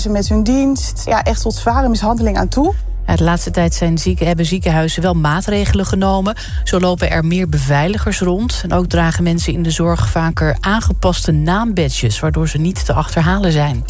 ze met hun dienst. Ja, echt tot zware mishandeling aan toe. De laatste tijd zijn zieken, hebben ziekenhuizen wel maatregelen genomen. Zo lopen er meer beveiligers rond. En ook dragen mensen in de zorg vaker aangepaste naambadges... waardoor ze niet te achterhalen zijn.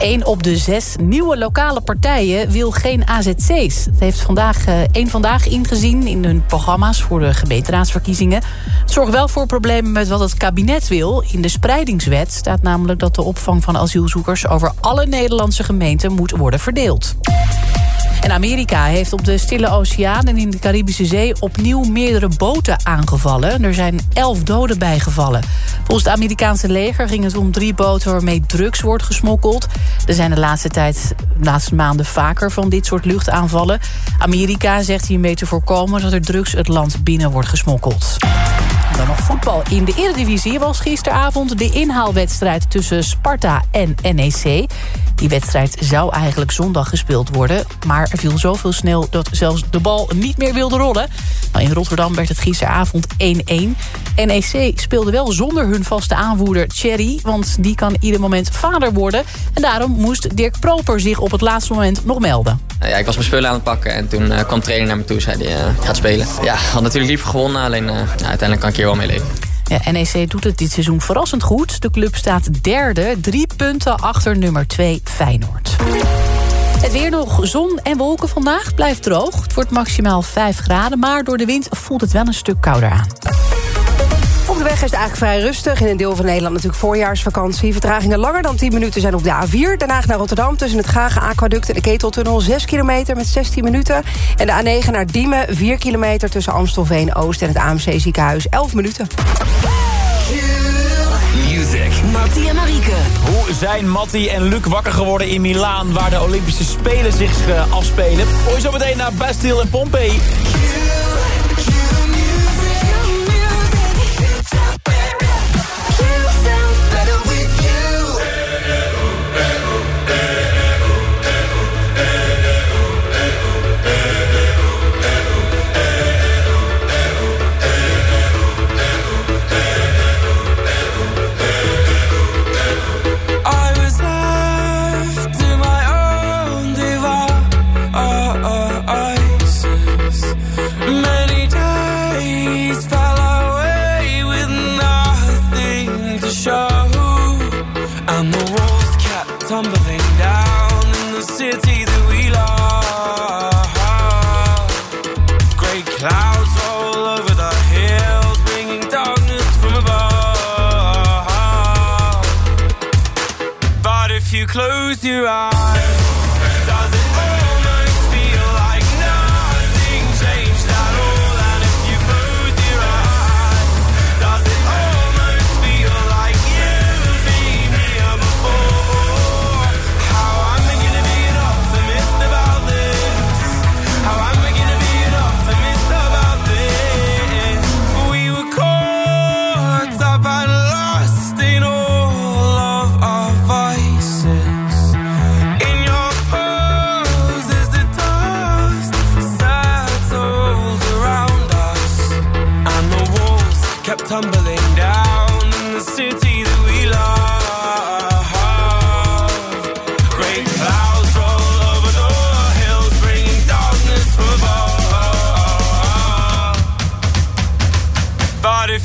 Een op de zes nieuwe lokale partijen wil geen AZC's. Dat heeft vandaag, uh, vandaag ingezien in hun programma's voor de gemeenteraadsverkiezingen. Het zorgt wel voor problemen met wat het kabinet wil. In de spreidingswet staat namelijk dat de opvang van asielzoekers... over alle Nederlandse gemeenten moet worden verdeeld. En Amerika heeft op de Stille Oceaan en in de Caribische Zee... opnieuw meerdere boten aangevallen. Er zijn elf doden bijgevallen. Volgens het Amerikaanse leger ging het om drie boten... waarmee drugs wordt gesmokkeld. Er zijn de laatste tijd, de laatste maanden vaker van dit soort luchtaanvallen. Amerika zegt hiermee te voorkomen... dat er drugs het land binnen wordt gesmokkeld. Dan nog voetbal. In de Eredivisie was gisteravond de inhaalwedstrijd tussen Sparta en NEC. Die wedstrijd zou eigenlijk zondag gespeeld worden. Maar er viel zoveel snel dat zelfs de bal niet meer wilde rollen. Nou, in Rotterdam werd het gisteravond 1-1. NEC speelde wel zonder hun vaste aanvoerder Thierry... want die kan ieder moment vader worden. En daarom moest Dirk Proper zich op het laatste moment nog melden. Ja, ik was mijn spullen aan het pakken en toen uh, kwam trainer naar me toe zei hij uh, gaat spelen. Ja, had natuurlijk liever gewonnen, alleen uh, uiteindelijk kan ik hier Ja, NEC doet het dit seizoen verrassend goed. De club staat derde, drie punten achter nummer 2 Feyenoord. Het weer nog zon en wolken vandaag blijft droog. Het wordt maximaal 5 graden, maar door de wind voelt het wel een stuk kouder aan. De weg is het eigenlijk vrij rustig. In een deel van Nederland natuurlijk voorjaarsvakantie. Vertragingen langer dan 10 minuten zijn op de A4. Daarna naar Rotterdam tussen het Gagen Aquaduct en de Keteltunnel. 6 kilometer met 16 minuten. En de A9 naar Diemen. 4 kilometer tussen Amstelveen Oost en het AMC ziekenhuis. 11 minuten. Music. Mattie en Marieke. Hoe zijn Mattie en Luc wakker geworden in Milaan... waar de Olympische Spelen zich uh, afspelen? Hoor je zo meteen naar Bastille en Pompeii.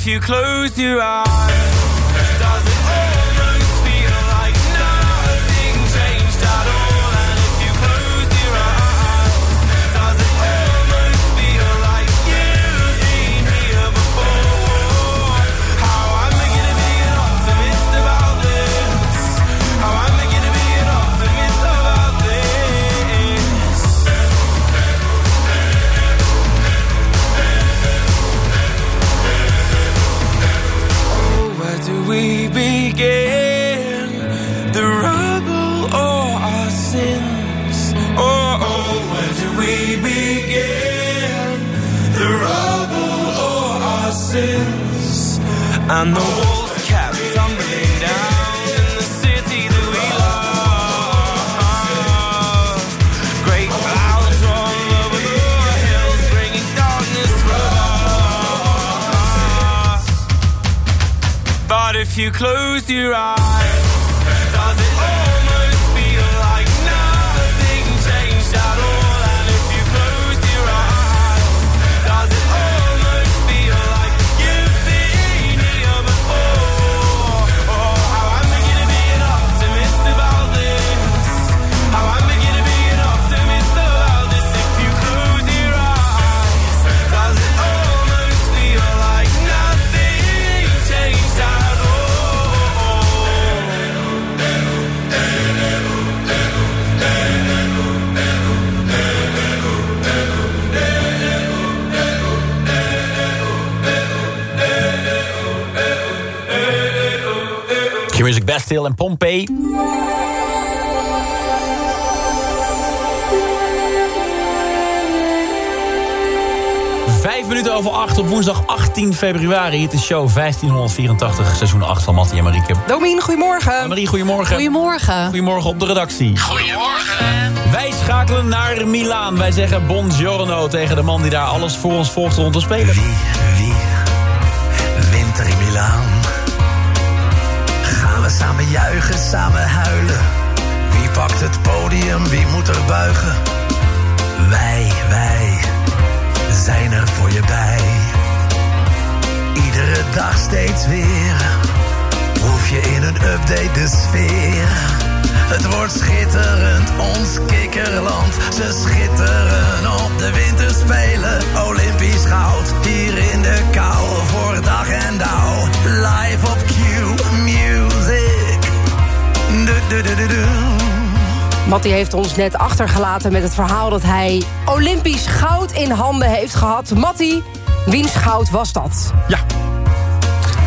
You close your eyes. And the walls kept tumbling down in the city that we love. Great clouds roll over the hills, bringing darkness above. But if you close your eyes, Bastille en Pompeii. Vijf minuten over acht op woensdag 18 februari. Het is show 1584, seizoen 8 van Mattie en Marieke. Domien, goedemorgen. Marie, goedemorgen. Goedemorgen. Goedemorgen op de redactie. Goedemorgen. Wij schakelen naar Milaan. Wij zeggen buongiorno tegen de man die daar alles voor ons volgt rond te spelen. Wie, wie wint er in Milaan? Juichen, samen huilen? Wie pakt het podium, wie moet er buigen? Wij, wij zijn er voor je bij. Iedere dag steeds weer. Proef je in een update de sfeer. Het wordt schitterend, ons kikkerland. Ze schitteren op de winterspelen. Olympisch goud, hier in de kou. Voor dag en dauw. Live op Q Music. Mattie heeft ons net achtergelaten met het verhaal dat hij Olympisch goud in handen heeft gehad. Mattie, wiens goud was dat? Ja.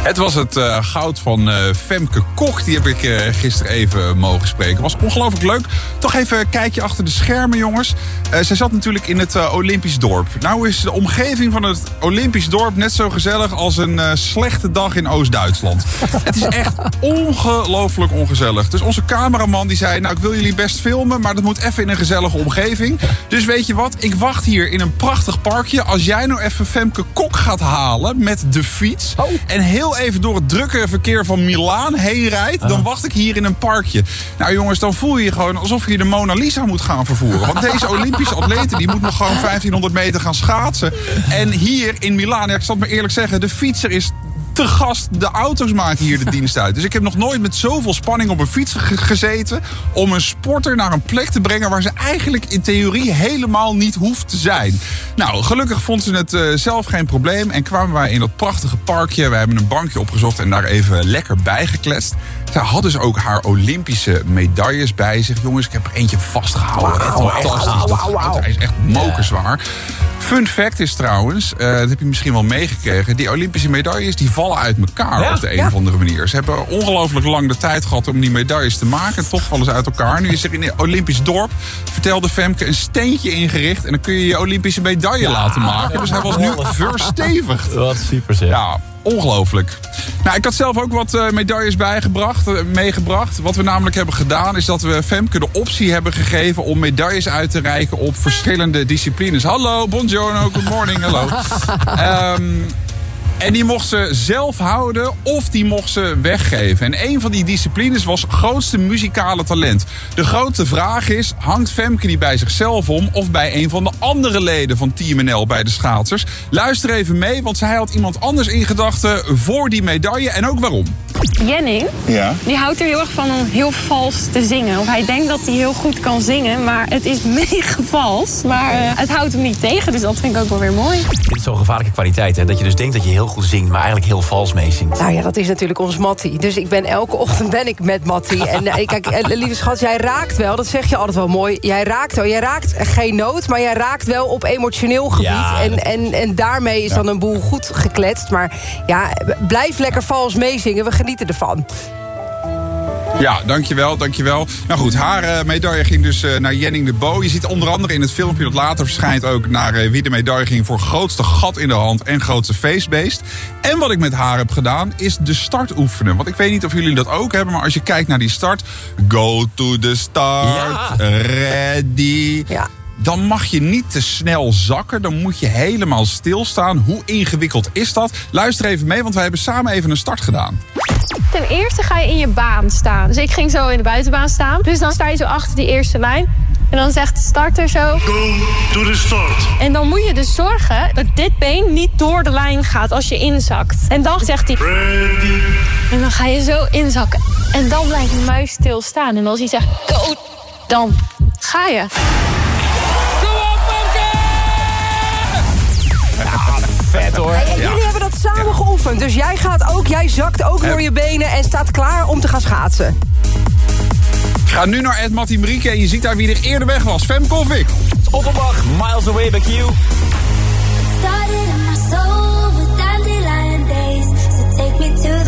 Het was het eh, goud van eh, Femke Kok. Die heb ik eh, gisteren even mogen spreken. Was ongelooflijk leuk. Toch even een kijkje achter de schermen, jongens. Zij zat natuurlijk in het Olympisch dorp. Nou is de omgeving van het Olympisch dorp net zo gezellig als een slechte dag in Oost-Duitsland. het is echt ongelooflijk ongezellig. Dus onze cameraman die zei, nou ik wil jullie best filmen, maar dat moet even in een gezellige omgeving. Dus weet je wat, ik wacht hier in een prachtig parkje. Als jij nou even Femke Kok gaat halen met de fiets en heel even door het drukke verkeer van Milaan heen rijdt, dan wacht ik hier in een parkje. Nou jongens, dan voel je je gewoon alsof je de Mona Lisa moet gaan vervoeren. Want deze Olympische atleten die moet nog gewoon 1500 meter gaan schaatsen. En hier in Milaan, ja, ik zal het maar eerlijk zeggen, de fietser is te gast. De auto's maken hier de dienst uit. Dus ik heb nog nooit met zoveel spanning op een fiets ge- gezeten... om een sporter naar een plek te brengen... waar ze eigenlijk in theorie helemaal niet hoeft te zijn. Nou, gelukkig vond ze het eh, zelf geen probleem... en kwamen wij in dat prachtige parkje. We hebben een bankje opgezocht en daar even lekker bijgekletst. Zij had dus ook haar Olympische medailles bij zich. Jongens, ik heb er eentje vastgehouden. Echt fantastisch. Dat goud, Hij is echt mokerzwaar. Fun fact is trouwens, eh, dat heb je misschien wel meegekregen... die Olympische medailles die vallen uit elkaar Ja, op de een ja. of andere manier. Ze hebben ongelooflijk lang de tijd gehad om die medailles te maken. Toch vallen ze uit elkaar. Nu is er in het Olympisch dorp, vertelde Femke, een steentje ingericht... en dan kun je je Olympische medaille laten maken. Dus hij was nu verstevigd. Wat super zeg. Ja, ongelooflijk. Nou, ik had zelf ook wat eh, medailles bijgebracht, eh, meegebracht. Wat we namelijk hebben gedaan is dat we Femke de optie hebben gegeven... om medailles uit te reiken op verschillende disciplines. Hallo, buongiorno, good morning, hallo. Ehm, en die mocht ze zelf houden of die mocht ze weggeven. En een van die disciplines was grootste muzikale talent. De grote vraag is, hangt Femke die bij zichzelf om... of bij een van de andere leden van Team NL bij de schaatsers? Luister even mee, want zij had iemand anders in gedachten... voor die medaille en ook waarom. Jenning, Ja. die houdt er heel erg van om heel vals te zingen. Of hij denkt dat hij heel goed kan zingen, maar het is mega vals. Maar eh, het houdt hem niet tegen, dus dat vind ik ook wel weer mooi. Dit is zo'n gevaarlijke kwaliteit, hè? Dat je dus denkt dat je heel goed zingt, maar eigenlijk heel vals meezingt. Nou ja, dat is natuurlijk ons Mattie. Dus ik ben elke ochtend ben ik met Mattie. En eh, kijk, eh, lieve schat, jij raakt wel, dat zeg je altijd wel mooi. Jij raakt wel, jij raakt geen noot, maar jij raakt wel op emotioneel gebied. Ja, en, en, en daarmee is dan een boel goed gekletst. Maar ja, blijf lekker vals meezingen, we genieten ervan. Ja, dankjewel, dankjewel. Nou goed, haar eh, medaille ging dus eh, naar Jenning de Bo. Je ziet onder andere in het filmpje dat later verschijnt ook... naar eh, wie de medaille ging voor grootste gat in de hand en grootste feestbeest. En wat ik met haar heb gedaan, is de start oefenen. Want ik weet niet of jullie dat ook hebben, maar als je kijkt naar die start... Go to the start, Ja. ready... Ja. Dan mag je niet te snel zakken. Dan moet je helemaal stilstaan. Hoe ingewikkeld is dat? Luister even mee, want wij hebben samen even een start gedaan. Ten eerste ga je in je baan staan. Dus ik ging zo in de buitenbaan staan. Dus dan sta je zo achter die eerste lijn. En dan zegt de starter zo. Go to the start. En dan moet je dus zorgen dat dit been niet door de lijn gaat als je inzakt. En dan zegt hij. Ready. En dan ga je zo inzakken. En dan blijft de muis stilstaan. En als hij zegt go, dan ga je. Vet hoor. En jullie hebben dat samen geoefend. Dus jij gaat ook, jij zakt ook door je benen en staat klaar om te gaan schaatsen. Ga nu naar Ed Mattie Marieke en je ziet daar wie er eerder weg was. Femke of ik? Offenbach, Miles Away by Q. Started in my soul with dandelion days. So take me to the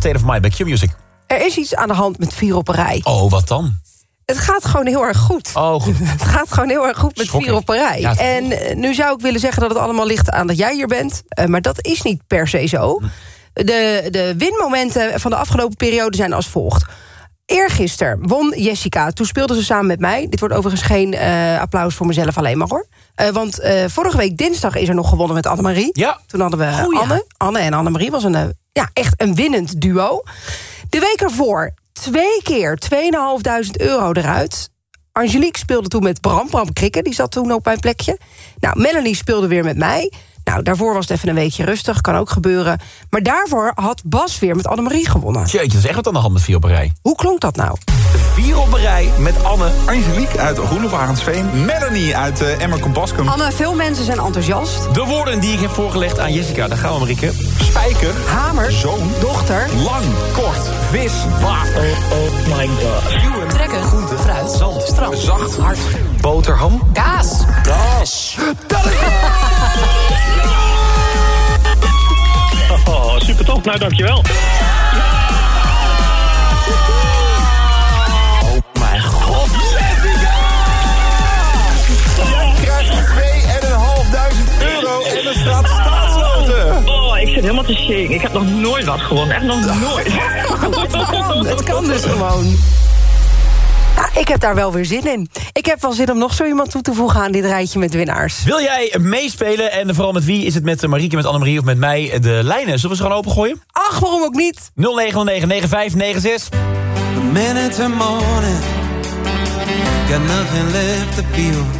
State of Mind bij Q-Music. Er is iets aan de hand met vier op een rij. Oh, wat dan? Het gaat gewoon heel erg goed. Oh, goed. Het gaat gewoon heel erg goed met vier op een rij. Ja, en eh, nu zou ik willen zeggen dat het allemaal ligt aan dat jij hier bent. eh, maar dat is niet per se zo. Hm. De, de winmomenten van de afgelopen periode zijn als volgt. Eergisteren won Jessica. Toen speelde ze samen met mij. Dit wordt overigens geen eh, applaus voor mezelf alleen maar hoor. Want vorige week dinsdag is er nog gewonnen met Annemarie. Ja. Toen hadden we. Anne. Anne en Annemarie was een, ja, echt een winnend duo. De week ervoor twee keer 2.500 euro eruit. Angelique speelde toen met Bram, Bram Krikken. Die zat toen op mijn plekje. Nou, Melanie speelde weer met mij. Nou, daarvoor was het even een weekje rustig. Kan ook gebeuren. Maar daarvoor had Bas weer met Annemarie gewonnen. Jeetje, dat is echt wat aan de hand met vier op een rij. Hoe klonk dat nou? Vier op een rij met Anne. Angelique uit Roelof Arendsveen. Melanie uit uh, Emmer Compascum. Anne, veel mensen zijn enthousiast. De woorden die ik heb voorgelegd aan Jessica. Daar gaan we, Marieke. Spijker. Hamer, Zoon. dochter, Lang, kort, vis, water. Oh my god. Trekken, groente, fruit, zand, strand, Zacht. hard, Boterham. kaas. Oh, super top. Nou, dankjewel. Staat staatsloten. Oh, ik zit helemaal te shake. Ik heb nog nooit wat gewonnen. Echt nog nooit. het kan, het kan dus gewoon. Ja, ik heb daar wel weer zin in. Ik heb wel zin om nog zo iemand toe te voegen aan dit rijtje met winnaars. Wil jij meespelen? En vooral met wie? Is het met Marieke, met Annemarie of met mij? De lijnen, zullen we ze gewoon opengooien? Ach, waarom ook niet? 0909 9596. minute to morning. got nothing left to feel.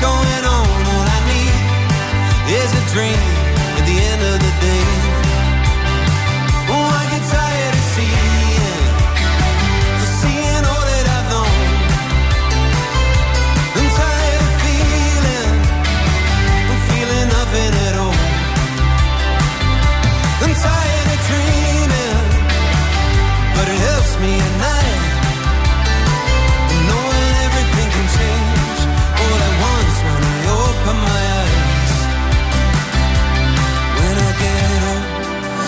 Going on. All I need is a dream at the end of the day.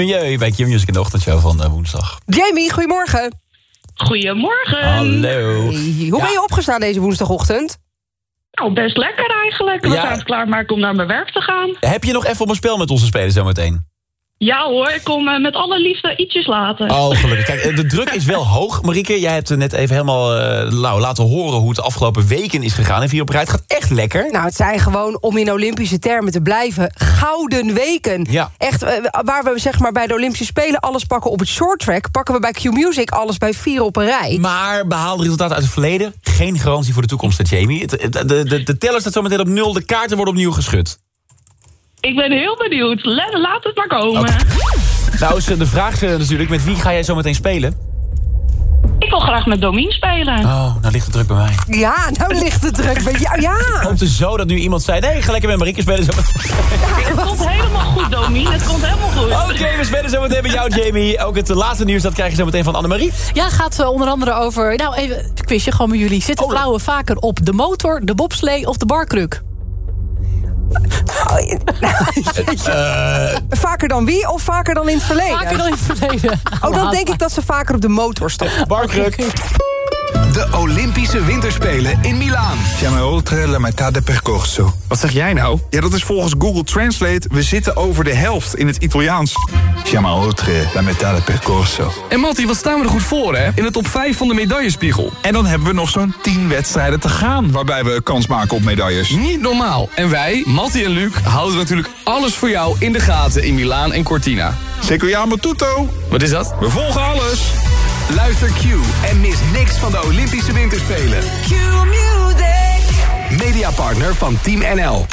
milieu bij Q-Music in de ochtendshow van eh, woensdag. Jamie, goedemorgen. Goedemorgen. Hallo. Hey, hoe ben je opgestaan deze woensdagochtend? Nou, best lekker eigenlijk. We Ja. zijn het klaarmaken om naar mijn werk te gaan. Heb je nog even op een spel met onze spelen zometeen? Ja hoor, ik kom eh, met alle liefde ietsjes later. Oh, gelukkig. Kijk, eh, de druk is wel hoog, Marieke. Jij hebt net even helemaal eh, nou, laten horen hoe het de afgelopen weken is gegaan. En vier op rij. Het gaat echt lekker. Nou, het zijn gewoon, om in Olympische termen te blijven, gouden weken. Ja. Echt, waar we zeg maar bij de Olympische Spelen alles pakken op het short track... pakken we bij Q-Music alles bij vier op een rij. Maar behaalde resultaten uit het verleden. Geen garantie voor de toekomst, Jamie. Het, het- de, de, de teller staat zometeen op nul. De kaarten worden opnieuw geschud. Ik ben heel benieuwd. La- laat het maar komen. Nou is de vraag eh, natuurlijk, met wie ga jij zometeen spelen? Ik wil graag met Domien spelen. Oh, nou ligt de druk bij mij. Ja, nou ligt het druk bij jou. Ja. Komt er zo dat nu iemand zei... nee, ga lekker met Marieke spelen. Zo... Het komt helemaal goed, Domien. Het komt helemaal goed. Oké, we spelen zo meteen met jou, Jamie. Ook het laatste nieuws, dat krijg je zo meteen van Annemarie. Ja, gaat eh, onder andere over... Nou, even een quizje gewoon met jullie. Zitten Oh, vrouwen vaker op de motor, de bobslee of de barkruk? Vaker dan wie of vaker dan in het verleden? Vaker dan in het verleden. Oh, dan denk ik dat ze vaker op de motor stoppen. Barkruk. De Olympische Winterspelen in Milaan. Siamo oltre la metà del percorso. Wat zeg jij nou? Ja, dat is volgens Google Translate. We zitten over de helft in het Italiaans. Siamo oltre la metà del percorso. En Mattie, wat staan we er goed voor, hè? In de top 5 van de medaillespiegel. En dan hebben we nog zo'n 10 wedstrijden te gaan... waarbij we kans maken op medailles. Niet normaal. En wij, Mattie en Luc, houden natuurlijk alles voor jou in de gaten in Milaan en Cortina. Seguiamo tutto. Wat is dat? We volgen alles. Luister Q en mis niks van de Olympische Winterspelen. Q-Music. Mediapartner van Team NL.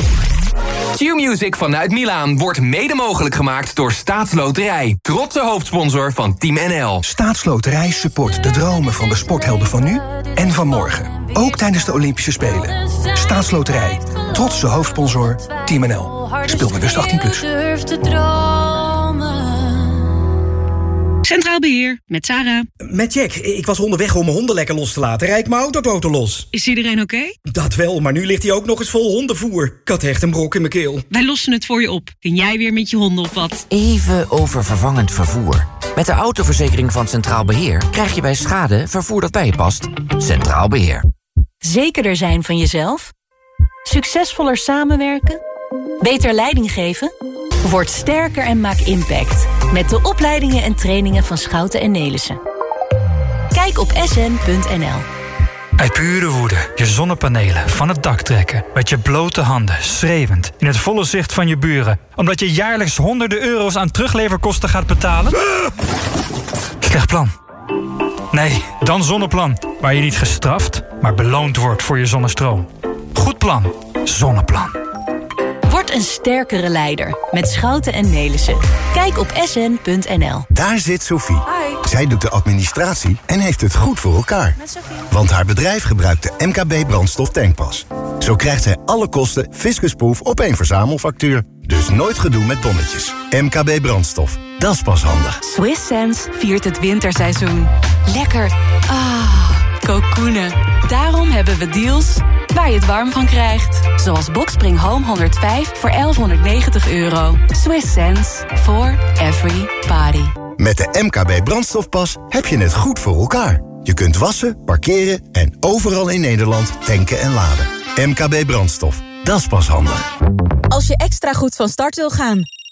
Q-Music vanuit Milaan wordt mede mogelijk gemaakt door Staatsloterij. Trotse hoofdsponsor van Team NL. Staatsloterij support de dromen van de sporthelden van nu en van morgen. Ook tijdens de Olympische Spelen. Staatsloterij. Trotse hoofdsponsor Team NL. Speel bewust 18+. Plus. Centraal Beheer, met Sarah. Met Jack. Ik was onderweg om mijn honden lekker los te laten. Rijd mijn autoboten los. Is iedereen oké? Dat wel, maar nu ligt hij ook nog eens vol hondenvoer. Ik had echt een brok in mijn keel. Wij lossen het voor je op. Kun jij weer met je honden op wat? Even over vervangend vervoer. Met de autoverzekering van Centraal Beheer krijg je bij schade vervoer dat bij je past. Centraal Beheer. Zekerder zijn van jezelf? Succesvoller samenwerken? Beter leiding geven? Word sterker en maak impact. Met de opleidingen en trainingen van Schouten en Nelissen. Kijk op sn.nl. Uit pure woede je zonnepanelen van het dak trekken. Met je blote handen, schreeuwend, in het volle zicht van je buren. Omdat je jaarlijks honderden euro's aan terugleverkosten gaat betalen? Slecht plan. Nee, dan Zonneplan. Waar je niet gestraft, maar beloond wordt voor je zonnestroom. Goed plan. Zonneplan. Een sterkere leider met Schouten en Nelissen. Kijk op sn.nl. Daar zit Sophie. Zij doet de administratie en heeft het goed voor elkaar. Want haar bedrijf gebruikt de MKB brandstof tankpas. Zo krijgt zij alle kosten fiscusproof op één verzamelfactuur. Dus nooit gedoe met tonnetjes. MKB brandstof. Dat is pas handig. Swiss Sense viert het winterseizoen. Lekker. Ah, kokoenen. Daarom hebben we deals waar je het warm van krijgt. Zoals Boxspring Home 105 voor 1190 euro. Swiss sense for every body. Met de MKB brandstofpas heb je het goed voor elkaar. Je kunt wassen, parkeren en overal in Nederland tanken en laden. MKB brandstof. Dat is pas handig. Als je extra goed van start wil gaan,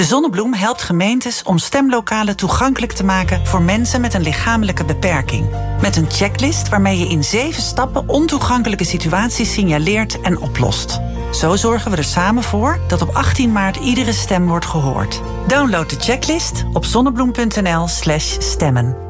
De Zonnebloem helpt gemeentes om stemlokalen toegankelijk te maken voor mensen met een lichamelijke beperking. Met een checklist waarmee je in zeven stappen ontoegankelijke situaties signaleert en oplost. Zo zorgen we er samen voor dat op 18 maart iedere stem wordt gehoord. Download de checklist op zonnebloem.nl/slash stemmen.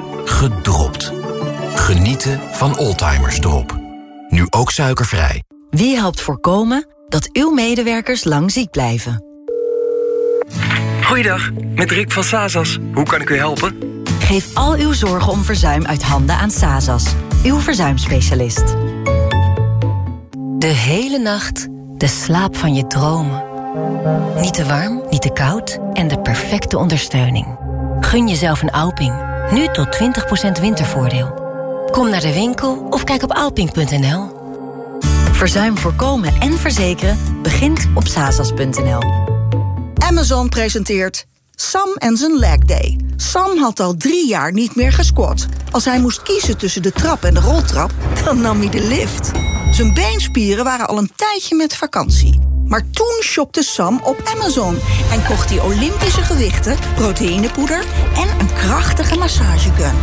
gedropt. Genieten van Oldtimers Drop. Nu ook suikervrij. Wie helpt voorkomen dat uw medewerkers lang ziek blijven? Goeiedag, met Rick van Sazas. Hoe kan ik u helpen? Geef al uw zorgen om verzuim uit handen aan Sazas, uw verzuimspecialist. De hele nacht de slaap van je dromen. Niet te warm, niet te koud en de perfecte ondersteuning. Gun jezelf een Alping. Nu tot 20% wintervoordeel. Kom naar de winkel of kijk op alping.nl. Verzuim voorkomen en verzekeren begint op sazas.nl. Amazon presenteert Sam en zijn leg day. Sam had al drie jaar niet meer gesquat. Als hij moest kiezen tussen de trap en de roltrap, dan nam hij de lift. Zijn beenspieren waren al een tijdje met vakantie. Maar toen shopte Sam op Amazon en kocht hij Olympische gewichten, proteïnepoeder en een krachtige massagegun.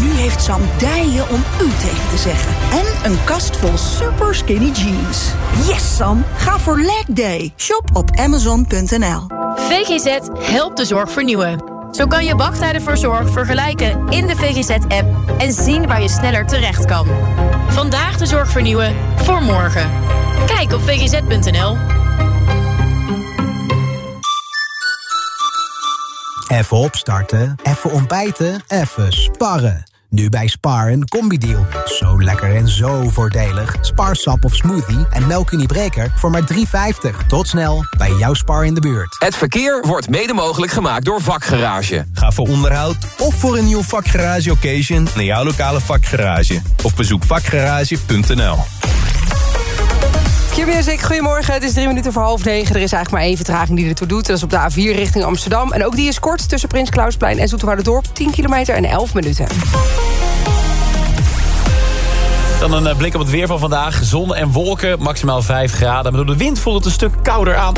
Nu heeft Sam dijen om u tegen te zeggen. En een kast vol super skinny jeans. Yes, Sam. Ga voor leg day. Shop op amazon.nl. VGZ helpt de zorg vernieuwen. Zo kan je wachttijden voor zorg vergelijken in de VGZ-app en zien waar je sneller terecht kan. Vandaag de zorg vernieuwen voor morgen. Kijk op vgz.nl. Even opstarten, even ontbijten, even sparren. Nu bij Spar een combi-deal. Zo lekker en zo voordelig. Spar sap of smoothie en melkuniebreker voor maar 3,50. Tot snel bij jouw Spar in de buurt. Het verkeer wordt mede mogelijk gemaakt door Vakgarage. Ga voor onderhoud of voor een nieuw vakgarage occasion naar jouw lokale vakgarage. Of bezoek vakgarage.nl. Q-Music, goedemorgen. Het is drie minuten voor half negen. Er is eigenlijk maar één vertraging die ertoe doet. Dat is op de A4 richting Amsterdam. En ook die is kort tussen Prins Klausplein en Dorp. 10 kilometer en 11 minuten. Dan een eh, blik op het weer van vandaag. Zon en wolken, maximaal 5 graden. Maar door de wind voelt het een stuk kouder aan.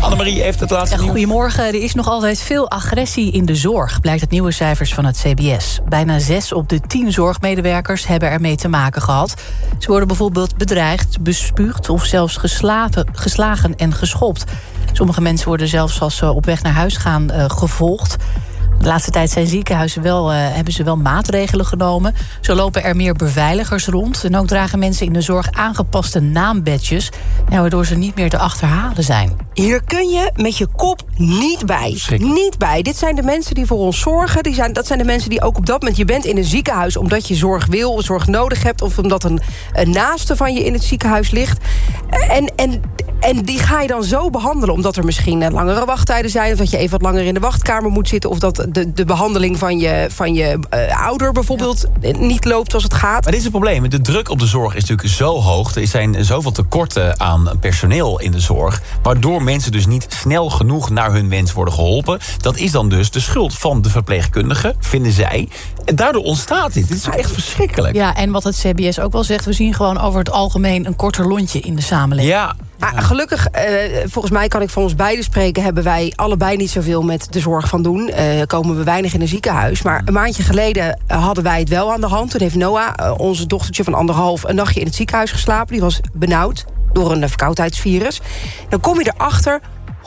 Annemarie heeft het laatste nieuws. goedemorgen. Er is nog altijd veel agressie in de zorg, blijkt uit nieuwe cijfers van het CBS. Bijna 6 op de 10 zorgmedewerkers hebben ermee te maken gehad. Ze worden bijvoorbeeld bedreigd, bespuugd of zelfs geslagen, geslagen en geschopt. Sommige mensen worden zelfs als ze op weg naar huis gaan eh, gevolgd. De laatste tijd zijn ziekenhuizen wel, eh, hebben ze wel maatregelen genomen. Zo lopen er meer beveiligers rond. En ook dragen mensen in de zorg aangepaste naambadges... ja, waardoor ze niet meer te achterhalen zijn. Hier kun je met je kop niet bij. Niet bij. Dit zijn de mensen die voor ons zorgen. Die zijn, dat zijn de mensen die ook op dat moment... je bent in een ziekenhuis omdat je zorg wil, zorg nodig hebt... of omdat een, een naaste van je in het ziekenhuis ligt. En, en, en die ga je dan zo behandelen... omdat er misschien eh, langere wachttijden zijn... of dat je even wat langer in de wachtkamer moet zitten... of dat de, de behandeling van je, van je eh, ouder bijvoorbeeld niet loopt zoals het gaat. Maar dit is het probleem. De druk op de zorg is natuurlijk zo hoog. Er zijn zoveel tekorten aan personeel in de zorg. Waardoor mensen dus niet snel genoeg naar hun wens worden geholpen. Dat is dan dus de schuld van de verpleegkundige, vinden zij. En daardoor ontstaat dit. Dit is echt verschrikkelijk. Ja, en wat het CBS ook wel zegt... we zien gewoon over het algemeen een korter lontje in de samenleving. Ja, Maar gelukkig, eh, volgens mij kan ik van ons beiden spreken... hebben wij allebei niet zoveel met de zorg van doen. Eh, komen we weinig in een ziekenhuis. Maar een maandje geleden hadden wij het wel aan de hand. Toen heeft Noah, eh, onze dochtertje van anderhalf... een nachtje in het ziekenhuis geslapen. Die was benauwd door een verkoudheidsvirus. Dan kom je erachter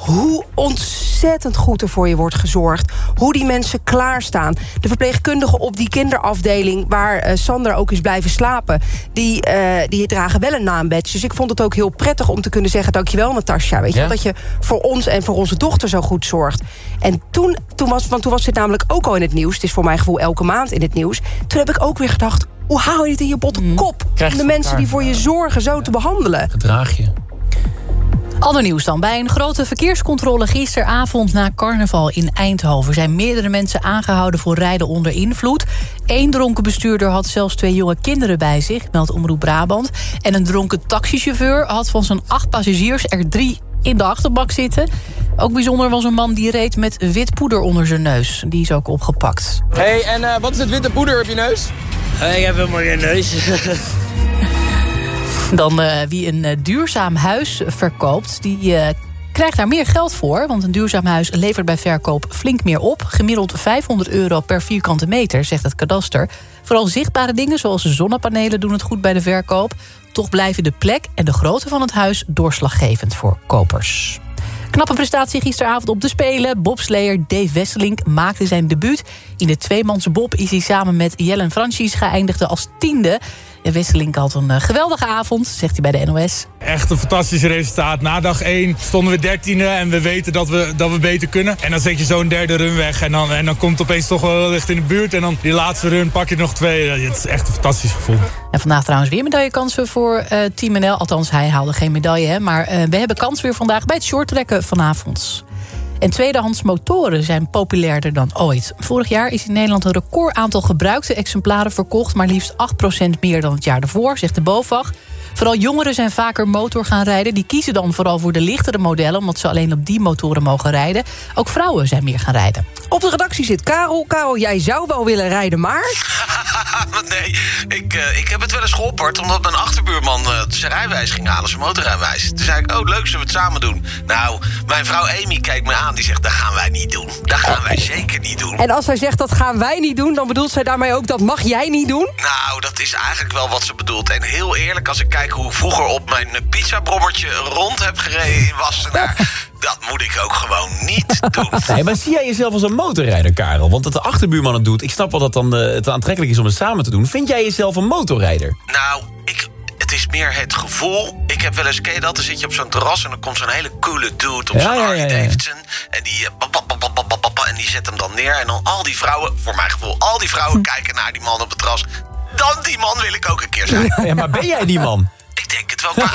hoe ontzettend goed er voor je wordt gezorgd. Hoe die mensen klaarstaan. De verpleegkundigen op die kinderafdeling... waar eh, Sander ook is blijven slapen... Die, eh, die dragen wel een naambadge. Dus ik vond het ook heel prettig om te kunnen zeggen... dankjewel Natasja, weet je Ja. dat je voor ons en voor onze dochter zo goed zorgt. En toen, toen, was, want toen was dit namelijk ook al in het nieuws... het is voor mijn gevoel elke maand in het nieuws... toen heb ik ook weer gedacht... hoe hou je het in je botte kop... Krijg om de mensen die voor je zorgen zo te behandelen? Gedraag je. Ander nieuws dan. Bij een grote verkeerscontrole gisteravond na carnaval in Eindhoven... zijn meerdere mensen aangehouden voor rijden onder invloed. Eén dronken bestuurder had zelfs twee jonge kinderen bij zich... meldt Omroep Brabant. En een dronken taxichauffeur had van zijn acht passagiers... er drie in de achterbak zitten. Ook bijzonder was een man die reed met wit poeder onder zijn neus. Die is ook opgepakt. hey, en eh, wat is het witte poeder op je neus? ik heb helemaal geen neus. Dan eh, wie een eh, duurzaam huis verkoopt, die eh, krijgt daar meer geld voor. Want een duurzaam huis levert bij verkoop flink meer op. Gemiddeld 500 euro per vierkante meter, zegt het kadaster. Vooral zichtbare dingen zoals zonnepanelen doen het goed bij de verkoop. Toch blijven de plek en de grootte van het huis doorslaggevend voor kopers. Knappe prestatie gisteravond op de Spelen. Bobsleer Dave Wesseling maakte zijn debuut. In de tweemanse bob is hij samen met Jellen Franchies geëindigde als tiende. En Wesseling had een eh, geweldige avond, zegt hij bij de NOS. Echt een fantastisch resultaat. Na dag 1 stonden we dertiende en we weten dat we, dat we beter kunnen. En dan zet je zo'n derde run weg en dan, en dan komt het opeens toch wel heel dicht in de buurt. En dan die laatste run pak je nog twee. Het is echt een fantastisch gevoel. En vandaag trouwens weer medaillekansen voor eh, Team NL. Althans, hij haalde geen medaille, hè, maar eh, we hebben kans weer vandaag bij het shorttrekken vanavond. En tweedehands motoren zijn populairder dan ooit. Vorig jaar is in Nederland een record aantal gebruikte exemplaren verkocht... maar liefst 8% meer dan het jaar ervoor, zegt de BOVAG. Vooral jongeren zijn vaker motor gaan rijden. Die kiezen dan vooral voor de lichtere modellen... omdat ze alleen op die motoren mogen rijden. Ook vrouwen zijn meer gaan rijden. Op de redactie zit Karel. Karel, jij zou wel willen rijden, maar... nee, ik, eh, ik heb het wel eens geopperd... omdat mijn achterbuurman eh, zijn rijbewijs ging halen, zijn motorrijbewijs. Toen zei ik, oh leuk, zullen we het samen doen? Nou, mijn vrouw Amy kijkt me aan, die zegt... dat gaan wij niet doen. Dat gaan wij zeker niet doen. En als zij zegt dat gaan wij niet doen... dan bedoelt zij daarmee ook dat mag jij niet doen? Nou, dat is eigenlijk wel wat ze bedoelt. En heel eerlijk, als ik kijk hoe ik vroeger op mijn pizzabrommertje rond heb gereden in Wassenaar... dat moet ik ook gewoon niet doen. Nee, maar zie jij jezelf als een motorrijder, Karel? Want dat de achterbuurman het doet, ik snap wel dat dan, eh, het aantrekkelijk is om het samen te doen. Vind jij jezelf een motorrijder? Nou, ik, het is meer het gevoel. Ik heb wel eens, ken je dat? Dan zit je op zo'n terras en dan komt zo'n hele coole dude op Ja, zo'n ja, Harley ja. Davidson. En die, eh, en die zet hem dan neer. En dan al die vrouwen, voor mijn gevoel, al die vrouwen kijken naar die man op het terras. Dan die man wil ik ook een keer zijn. Ja, maar ben jij die man? Ik denk het wel. Qua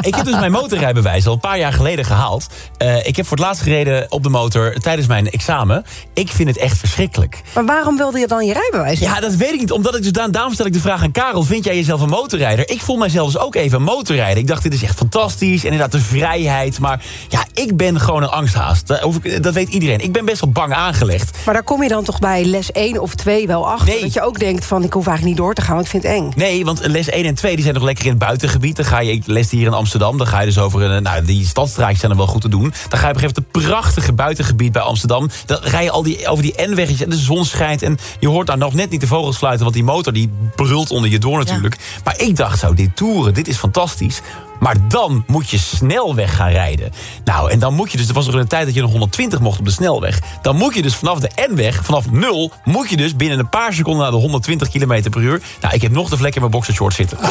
ik heb dus mijn motorrijbewijs al een paar jaar geleden gehaald. Eh, ik heb voor het laatst gereden op de motor tijdens mijn examen. Ik vind het echt verschrikkelijk. Maar waarom wilde je dan je rijbewijs? Ja, dat weet ik niet. Omdat ik dus daar, daarom stel ik de vraag aan Karel. Vind jij jezelf een motorrijder? Ik voel mijzelf dus ook even een motorrijder. Ik dacht, dit is echt fantastisch. En inderdaad de vrijheid. Maar ja, ik ben gewoon een angsthaas. Dat, hoef ik- dat weet iedereen. Ik ben best wel bang aangelegd. Maar daar kom je dan toch bij les 1 of 2 wel achter. Dat je ook denkt van, ik hoef eigenlijk niet door te gaan, want ik vind het eng. Nee, want les 1 en 2 die zijn nog lekker in het buitengebied. Dan ga je, ik les hier in Amsterdam. Dan ga je dus over een, nou, die stadstraatjes zijn er wel goed te doen. Dan ga je op een gegeven moment het prachtige buitengebied bij Amsterdam. Dan rij je al die, over die N-weggetjes en de zon schijnt. En je hoort daar nog net niet de vogels fluiten. Want die motor die brult onder je door natuurlijk. Maar ik dacht zo, dit toeren, dit is fantastisch. Maar dan moet je snelweg gaan rijden. Nou, en dan moet je dus... Er was nog een tijd dat je nog 120 mocht op de snelweg. Dan moet je dus vanaf de N-weg, vanaf nul... moet je dus binnen een paar seconden naar de 120 km per uur. Nou, ik heb nog de vlek in mijn boxershort zitten.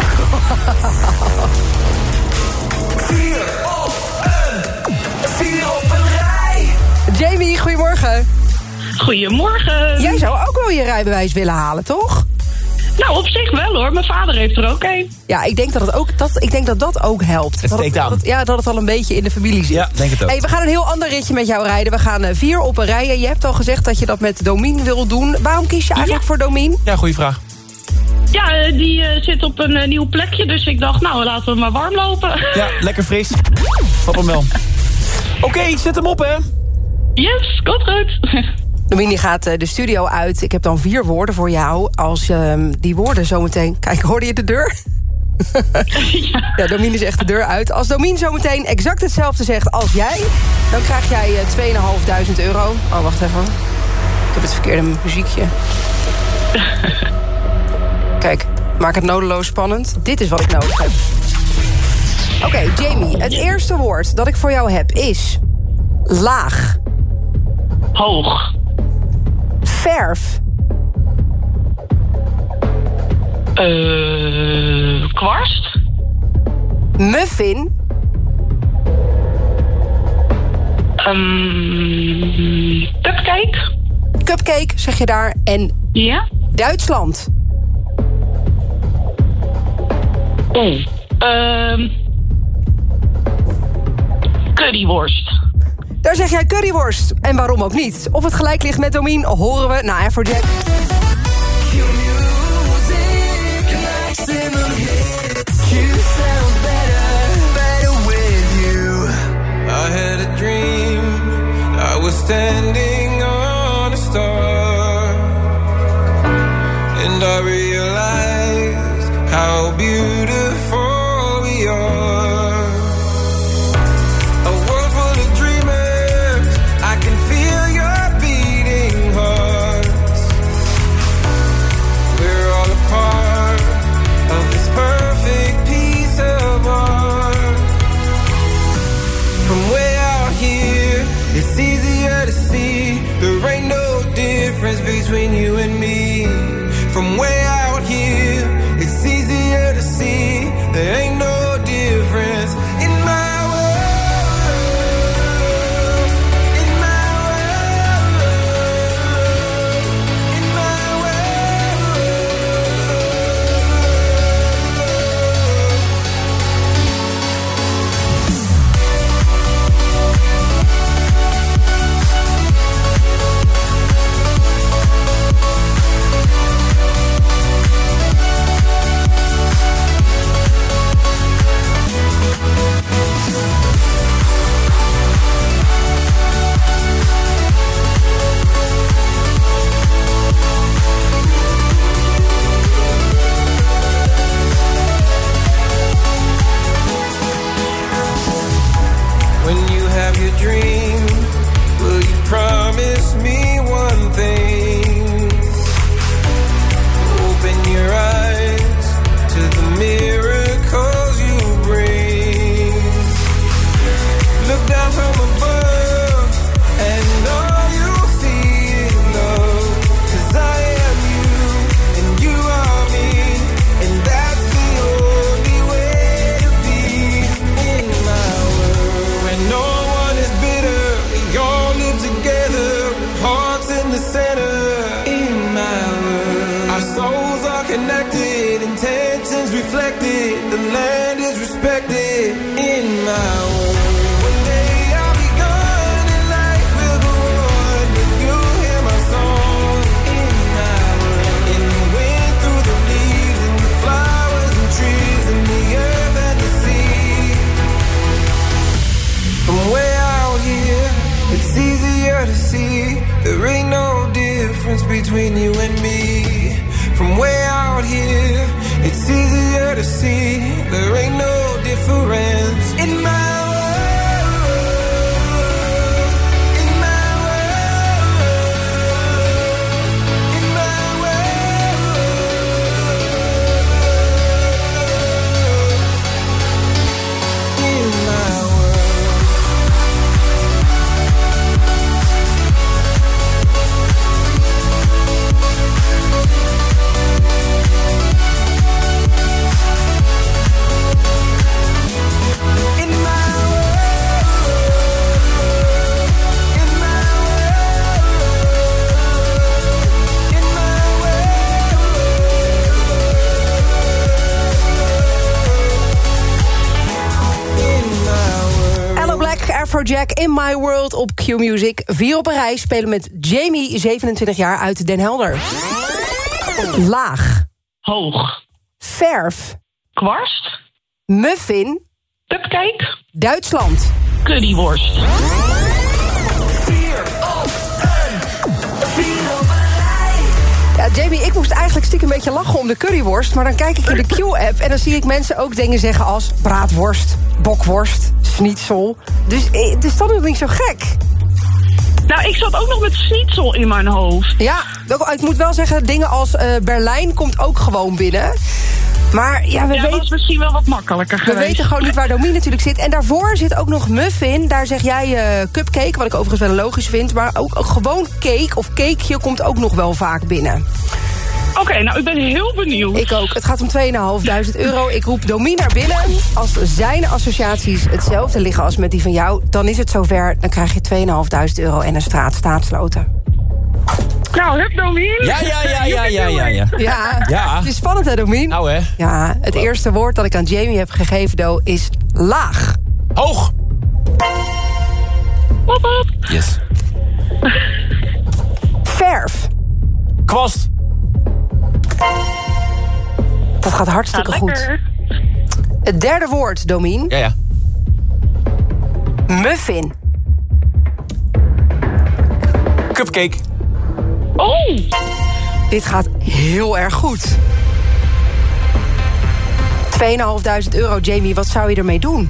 Jamie, goedemorgen. Goedemorgen. Jij zou ook wel je rijbewijs willen halen, toch? Nou, op zich wel hoor. Mijn vader heeft er ook een. Ja, ik denk dat, het ook, dat, ik denk dat dat ook helpt. Het Dat steekt aan. dat ja, dat het al een beetje in de familie zit. Ja, denk het ook. Hey, we gaan een heel ander ritje met jou rijden. We gaan eh, vier op een rij. En je hebt al gezegd dat je dat met Domien wil doen. Waarom kies je eigenlijk voor Domien? Ja, goede vraag. Ja, eh, die eh, zit op een nieuw plekje. Dus ik dacht, nou, laten we maar warm lopen. Ja, lekker fris. Stap hem wel. Oké, zet hem op, hè. Yes, komt goed. Domien die gaat eh, de studio uit. Ik heb dan vier woorden voor jou. Als je die woorden zometeen... Kijk, hoorde je de deur? ja, Domien is echt de deur uit. Als Domien zometeen exact hetzelfde zegt als jij... dan krijg jij eh 2.500 euro. Oh, wacht even. Ik heb het verkeerde muziekje. Kijk, maak het nodeloos spannend. Dit is wat ik nodig heb. Oké, Jamie. Het eerste woord dat ik voor jou heb is... laag. Hoog. Verf. Eh, kwarst. Muffin. Um, cupcake. Cupcake, zeg je daar. En Ja. Duitsland. Oeh. Ehm curryworst. Daar zeg jij curryworst. En waarom ook niet? Of het gelijk ligt met Domien, horen we na was standing on a star. And I realized how beautiful reflected. The land see. Afrojack, In My World op Q-Music. Vier op een rij spelen met Jamie, 27 jaar, uit Den Helder. Laag. Hoog. Verf. Kwarst. Muffin. Cupcake. Duitsland. Curryworst. Jamie, ik moest eigenlijk stiekem een beetje lachen om de curryworst... maar dan kijk ik in de Q-app en dan zie ik mensen ook dingen zeggen als... braadworst, bokworst, schnitzel. Dus eh, het is dan nog niet zo gek. Nou, ik zat ook nog met schnitzel in mijn hoofd. Ja, ik moet wel zeggen, dingen als eh, Berlijn komt ook gewoon binnen. Maar ja, we Ja, dat weten... is misschien wel wat makkelijker We weten gewoon niet waar Domien natuurlijk zit. En daarvoor zit ook nog muffin. Daar zeg jij eh, cupcake, wat ik overigens wel logisch vind. Maar ook, ook gewoon cake of cakeje komt ook nog wel vaak binnen. Oké, nou, ik ben heel benieuwd. Ik ook. Het gaat om 2.500 euro. Ik roep Domien naar binnen. Als zijn associaties hetzelfde liggen als met die van jou... dan is het zover. Dan krijg je 2.500 euro en een straat staatsloten. Nou, hup, Domien. Ja, ja, ja, ja, ja, ja, ja. Ja, Ja. het is spannend hè, Domien? Nou hè. Ja, het eerste woord dat ik aan Jamie heb gegeven, Do, is laag. Hoog. Hop, hop. Yes. Verf. Kwast. Dat gaat hartstikke Gaat goed. Het derde woord, Domien. Ja, ja. Muffin. Cupcake. Oh, Dit gaat heel erg goed. 2.500 euro, Jamie, wat zou je ermee doen?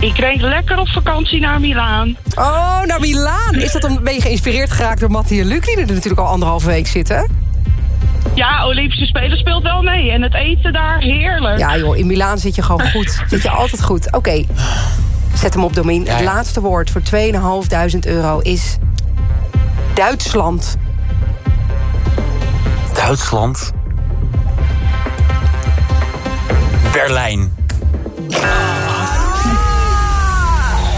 ik kreeg lekker op vakantie naar Milaan. Oh, naar Milaan. Is dat dan ben je geïnspireerd geraakt door Mattie en Luc... die er natuurlijk al anderhalve week zitten? Ja, Olympische Spelen speelt wel mee. En het eten daar, heerlijk. Ja joh, in Milaan zit je gewoon goed. Zit je altijd goed. Oké, zet hem op, Domien. Ja, Het laatste woord voor 2.500 euro is... Duitsland. Duitsland. Berlijn.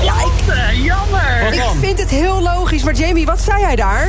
Ja, ik, jammer. Ik vind het heel logisch, maar Jamie, wat zei jij daar?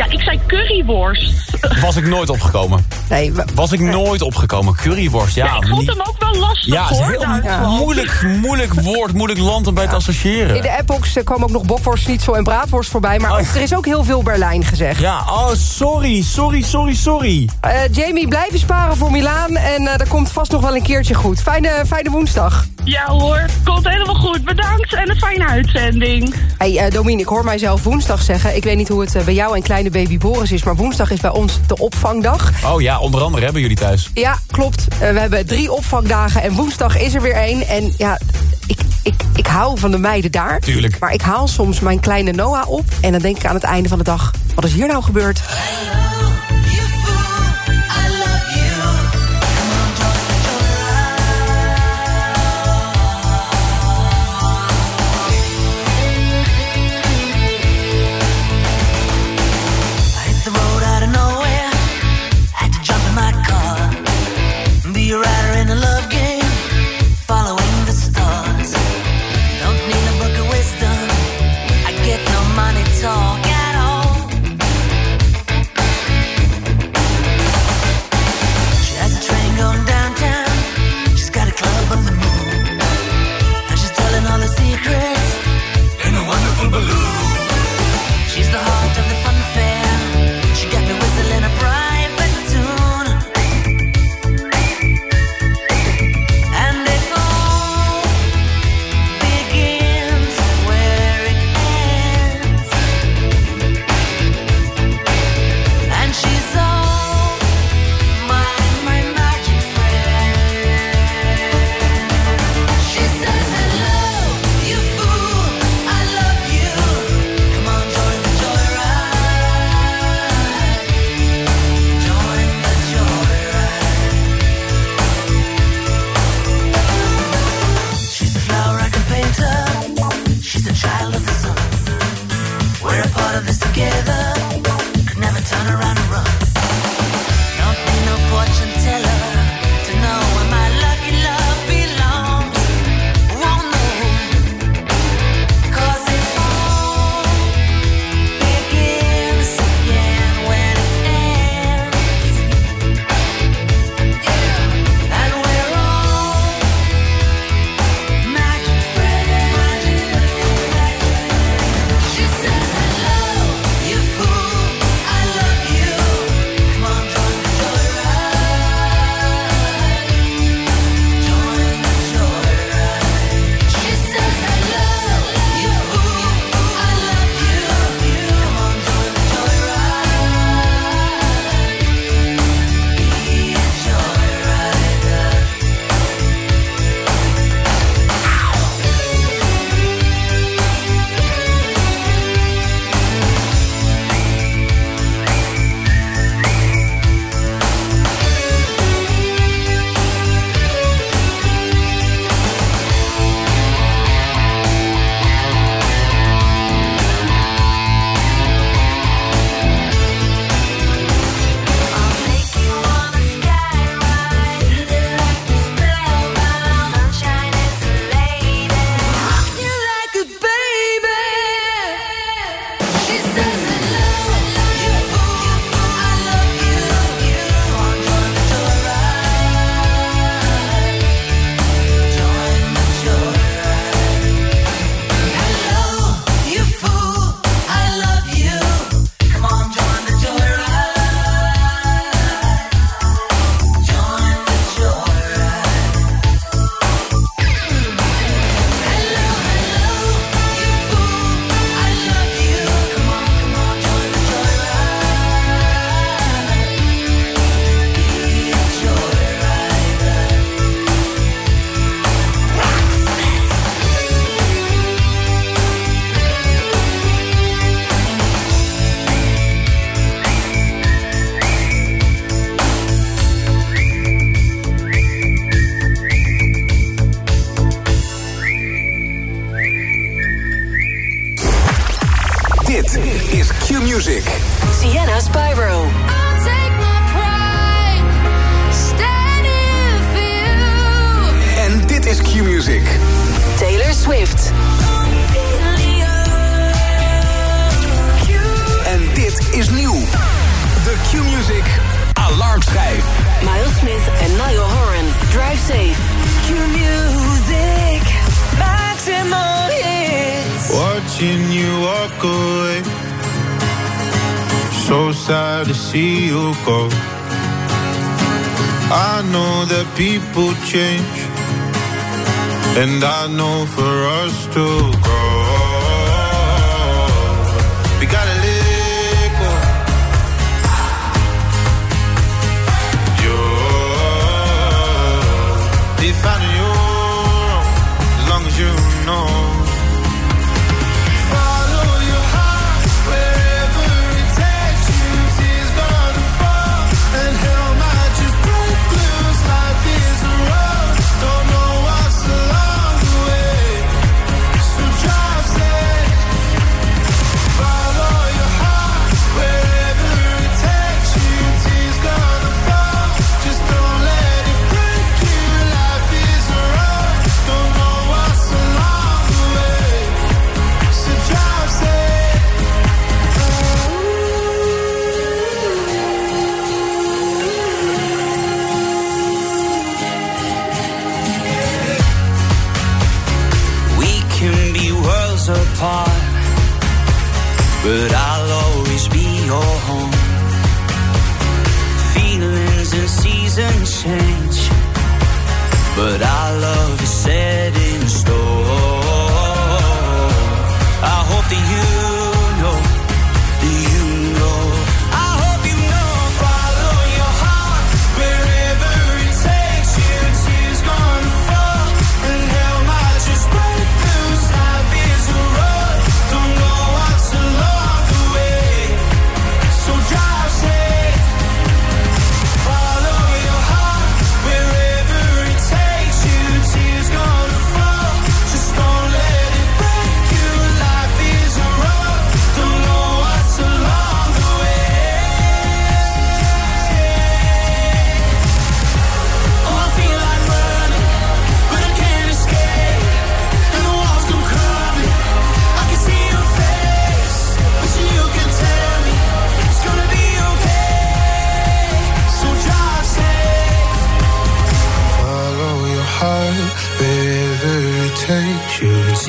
Ja, ik zei curryworst. Was ik nooit opgekomen. Nee, Was ik nooit opgekomen. Curryworst, ja. Ja, ik vond hem ook wel lastig, ja, hoor. heel Duitsland. moeilijk, moeilijk woord, moeilijk land om bij te associëren. in de appbox eh, kwam ook nog bokworst, schnitzel en braadworst voorbij... maar Oh. er is ook heel veel Berlijn gezegd. Ja, oh, sorry, sorry, sorry, sorry. Eh, Jamie, blijven sparen voor Milaan en eh dat komt vast nog wel een keertje goed. Fijne, fijne woensdag. Ja hoor, komt helemaal goed. Bedankt en een fijne uitzending. Hey, eh Domien, ik hoor mijzelf woensdag zeggen. Ik weet niet hoe het eh, bij jou en kleine baby Boris is... maar woensdag is bij ons de opvangdag. Oh ja, onder andere hebben jullie thuis. Ja, klopt. Eh, we hebben drie opvangdagen en woensdag is er weer één. En ja, ik, ik, ik hou van de meiden daar. Tuurlijk. Maar ik haal soms mijn kleine Noah op... en dan denk ik aan het einde van de dag... wat is hier nou gebeurd?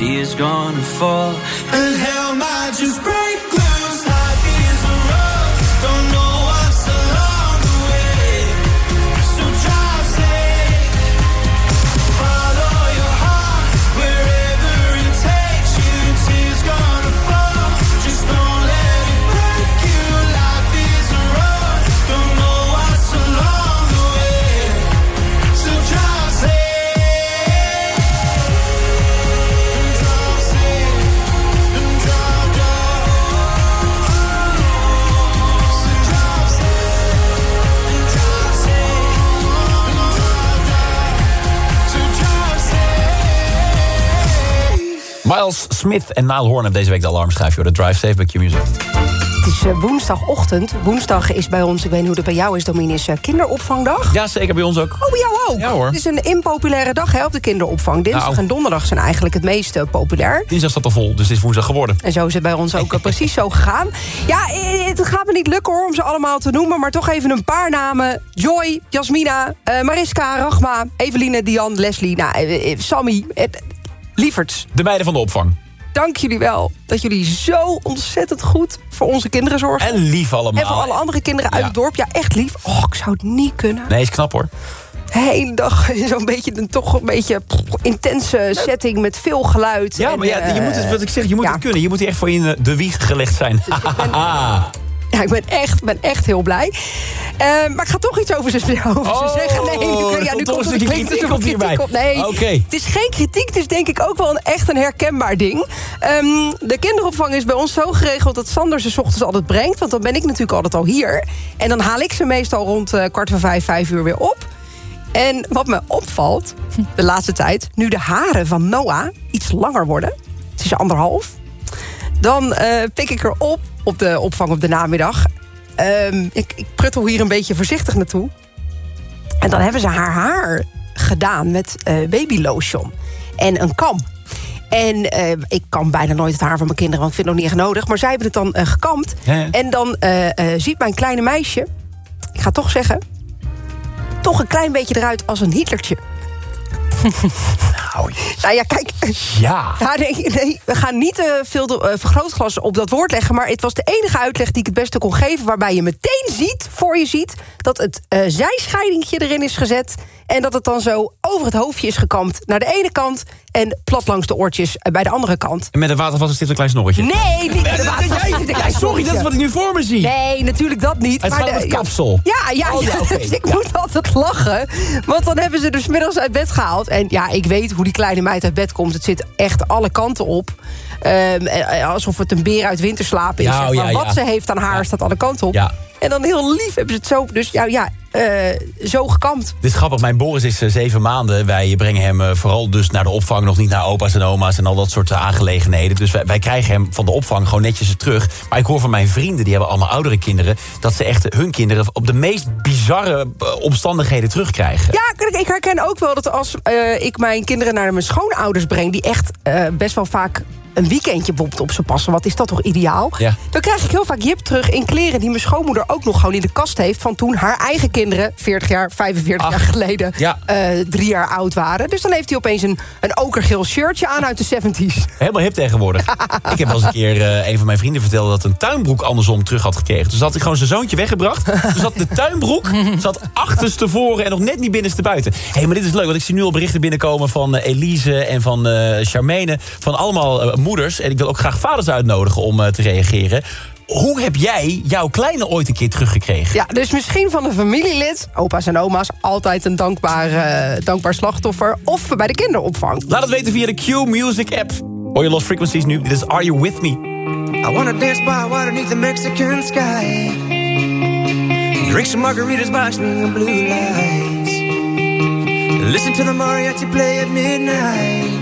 Tears gonna fall Smith en Niall Horn hebben deze week de alarmschijf. joh. De Drive Safe bij Q-Music. Het is eh, woensdagochtend. Woensdag is bij ons, ik weet niet hoe het bij jou is, Domien, is eh, kinderopvangdag. Ja, zeker bij ons ook. Oh, bij jou ook? Ja, hoor. Het is een impopulaire dag hè, op de kinderopvang. Dinsdag Nou. en donderdag zijn eigenlijk het meest eh, populair. Dinsdag staat al vol, dus het is woensdag geworden. En zo is het bij ons ook precies zo gegaan. Ja, het gaat me niet lukken hoor om ze allemaal te noemen... maar toch even een paar namen. Joy, Jasmina, Mariska, Rachma, Eveline, Diane, Leslie... Nou, Sammy, lieverds. De meiden van de opvang. Dank jullie wel dat jullie zo ontzettend goed voor onze kinderen zorgen. En lief allemaal. En voor alle andere kinderen uit Ja. het dorp. Ja, echt lief. Oh, ik zou het niet kunnen. Nee, is knap hoor. De hele dag zo'n beetje een toch een beetje intense setting met veel geluid. Ja, en, maar ja, je moet het, eh, wat ik zeg, je moet ja. het kunnen. Je moet hier echt voor in de wieg gelegd zijn. Ja, ik ben echt, ben echt heel blij. Eh, maar ik ga toch iets over ze, over ze Oh, zeggen. Nee, nu, er ja, nu komt komt klinkt kritiek er hierbij. kritiek op- Nee, Oké. het is geen kritiek. Het is denk ik ook wel een, echt een herkenbaar ding. Ehm, de kinderopvang is bij ons zo geregeld dat Sander ze 's ochtends altijd brengt. Want dan ben ik natuurlijk altijd al hier. En dan haal ik ze meestal rond eh, kwart voor vijf, vijf uur weer op. En wat me opvalt, de laatste tijd... nu de haren van Noah iets langer worden... het is anderhalf... dan eh, pik ik er op de opvang op de namiddag. Ehm, ik, ik pruttel hier een beetje voorzichtig naartoe. En dan hebben ze haar haar gedaan met eh babylotion en een kam. En eh, ik kan bijna nooit het haar van mijn kinderen, want ik vind het nog niet echt nodig. Maar zij hebben het dan eh, gekamd. En dan ziet mijn kleine meisje, ik ga toch zeggen, toch een klein beetje eruit als een Hitlertje. Nou ja, kijk. Ja. Ja, nee, nee, we gaan niet te veel de, eh, vergrootglas op dat woord leggen. Maar het was de enige uitleg die ik het beste kon geven. Waarbij je meteen ziet, voor je ziet, dat het eh zijscheidingje erin is gezet. En dat het dan zo over het hoofdje is gekamd naar de ene kant. En plat langs de oortjes eh, bij de andere kant. En met een watervaste stift een klein snorretje. Nee, niet met watervast. jij- Niet een klein Sorry, dat is wat ik nu voor me zie. Nee, natuurlijk dat niet. Het maar gaat om de- het kapsel. Ja, ja, Oh, ja, dus ik moet altijd lachen. Want dan hebben ze dus middags uit bed gehaald. En ja, ik weet hoe die kleine meid uit bed komt. Het zit echt alle kanten op. Ehm, eh, alsof het een beer uit winterslaap is. Ja, oh, maar. ja, Wat ja. ze heeft aan haar staat alle kanten op. Ja. En dan heel lief hebben ze het zo. Dus ja, ja eh, zo gekamd. Dit is grappig, mijn Boris is eh, zeven maanden. Wij brengen hem eh, vooral dus naar de opvang, nog niet naar opa's en oma's en al dat soort aangelegenheden. Dus wij, wij krijgen hem van de opvang gewoon netjes terug. Maar ik hoor van mijn vrienden, die hebben allemaal oudere kinderen, dat ze echt hun kinderen op de meest bizarre omstandigheden terugkrijgen. Ja, kijk, ik herken ook wel dat als ik mijn kinderen naar mijn schoonouders breng... die echt best wel vaak een weekendje bijvoorbeeld op ze passen. Wat is dat toch ideaal? Ja. Dan krijg ik heel vaak Jip terug in kleren... die mijn schoonmoeder ook nog gewoon in de kast heeft... van toen haar eigen kinderen 40 jaar, 45 jaar geleden... ja. eh, drie jaar oud waren. Dus dan heeft hij opeens een, een okergeel shirtje aan uit de 70s. Helemaal hip tegenwoordig. ik heb wel eens een keer eh, een van mijn vrienden verteld dat een tuinbroek andersom terug had gekregen. Dus had hij gewoon zijn zoontje weggebracht. Dus zat de tuinbroek zat achterstevoren en nog net niet binnenste buiten. Hé, hey, maar dit is leuk, want ik zie nu al berichten binnenkomen van eh, Elise en van eh Charmaine. Van allemaal moeders. En ik wil ook graag vaders uitnodigen om eh, te reageren. Hoe heb jij jouw kleine ooit een keer teruggekregen? Ja, dus misschien van een familielid, opa's en oma's... altijd een dankbaar, eh, dankbaar slachtoffer. Of bij de kinderopvang. Laat het weten via de Q-Music app. Hoor je Lost Frequencies nu? Dit is Are You With Me? I wanna dance by water beneath the Mexican sky. Drink some margaritas by swinging blue lights. Listen to the mariachi play at midnight.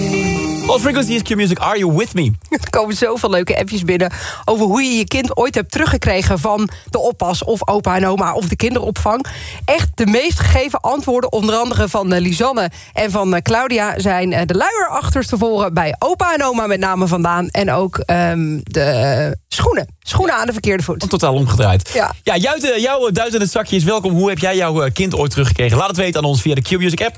Lost Frequencies, Q-Music, Are You With Me? Er komen zoveel leuke appjes binnen over hoe je je kind ooit hebt teruggekregen van de oppas of opa en oma of de kinderopvang. Echt de meest gegeven antwoorden, onder andere van eh, Lisanne en van eh, Claudia, zijn eh, de luier achterstevoren bij opa en oma met name vandaan. En ook ehm, de schoenen. Schoenen aan de verkeerde voet. Totaal omgedraaid. Ja. Ja, jouw eh, duit in het zakje is welkom. Hoe heb jij jouw kind ooit teruggekregen? Laat het weten aan ons via de Q-Music app.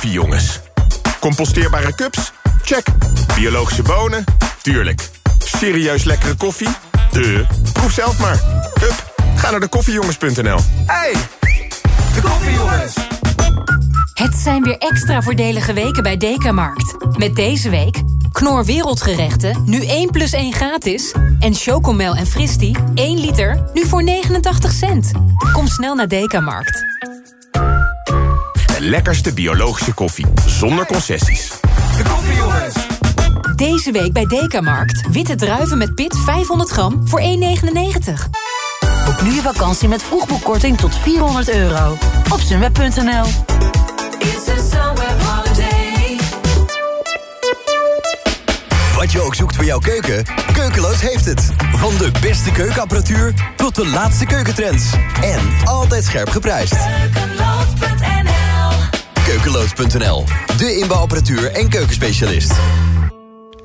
Koffiejongens. Composteerbare cups? Check. Biologische bonen? Tuurlijk. Serieus lekkere koffie? De. Proef zelf maar. Hup, ga naar de koffiejongens.nl. Hey, de koffiejongens. Het zijn weer extra voordelige weken bij Dekamarkt. Met deze week Knor Wereldgerechten, nu 1 plus 1 gratis. En Chocomel en Fristi, 1 liter, nu voor 89 cent. Kom snel naar Dekamarkt. De lekkerste biologische koffie, zonder concessies. De koffiejongens. Deze week bij Dekamarkt. Witte druiven met pit 500 gram voor 1,99. Boek nu je vakantie met vroegboekkorting tot 400 euro. Op sunweb.nl Wat je ook zoekt voor jouw keuken, Keukeloos heeft het. Van de beste keukenapparatuur tot de laatste keukentrends. En altijd scherp geprijsd. Keukeloos.nl, de inbouwapparatuur en keukenspecialist.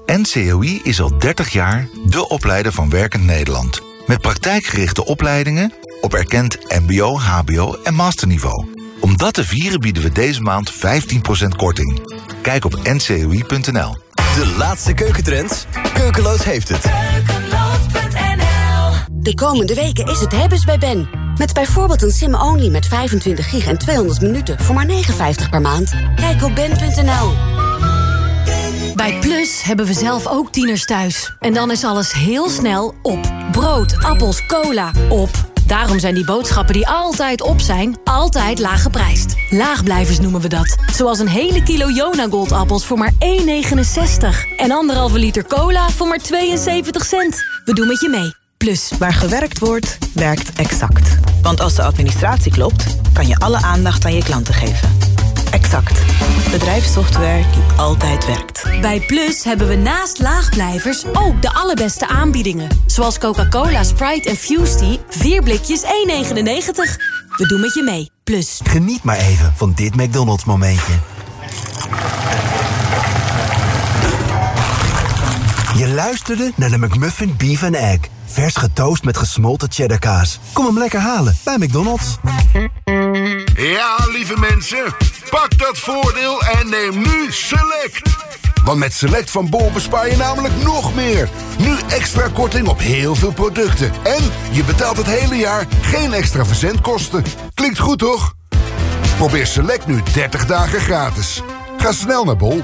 NCOI is al 30 jaar de opleider van Werkend Nederland. Met praktijkgerichte opleidingen op erkend mbo, hbo en masterniveau. Om dat te vieren bieden we deze maand 15% korting. Kijk op ncoi.nl. De laatste keukentrends, Keukeloos heeft het. De komende weken is het hebben's bij Ben. Met bijvoorbeeld een sim-only met 25 gig en 200 minuten voor maar 59 per maand. Kijk op ben.nl. Bij Plus hebben we zelf ook tieners thuis. En dan is alles heel snel op. Brood, appels, cola, op. Daarom zijn die boodschappen die altijd op zijn, altijd laag geprijsd. Laagblijvers noemen we dat. Zoals een hele kilo Jona Goldappels voor maar 1,69. En anderhalve liter cola voor maar 72 cent. We doen met je mee. Plus. Waar gewerkt wordt, werkt exact. Want als de administratie klopt, kan je alle aandacht aan je klanten geven. Exact. Bedrijfssoftware die altijd werkt. Bij Plus hebben we naast laagblijvers ook de allerbeste aanbiedingen. Zoals Coca-Cola, Sprite en Fusty. 4 blikjes 1,99. We doen met je mee. Plus. Geniet maar even van dit McDonald's momentje. Je luisterde naar de McMuffin Beef and Egg. Vers getoast met gesmolten cheddarkaas. Kom hem lekker halen bij McDonald's. Ja, lieve mensen, pak dat voordeel en neem nu Select. Want met Select van Bol bespaar je namelijk nog meer. Nu extra korting op heel veel producten. En je betaalt het hele jaar geen extra verzendkosten. Klinkt goed, toch? Probeer Select nu 30 dagen gratis. Ga snel naar Bol.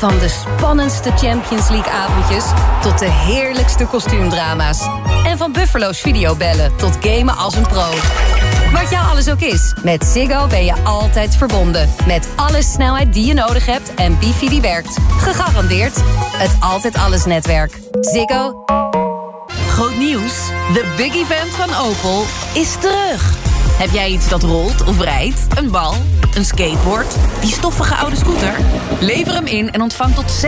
Van de spannendste Champions League avondjes tot de heerlijkste kostuumdrama's. En van Buffalo's videobellen tot gamen als een pro. Wat jou alles ook is, met Ziggo ben je altijd verbonden. Met alle snelheid die je nodig hebt en wifi die werkt. Gegarandeerd het Altijd Alles netwerk. Ziggo. Groot nieuws. De big event van Opel is terug. Heb jij iets dat rolt of rijdt? Een bal? Een skateboard? Die stoffige oude scooter? Lever hem in en ontvang tot 6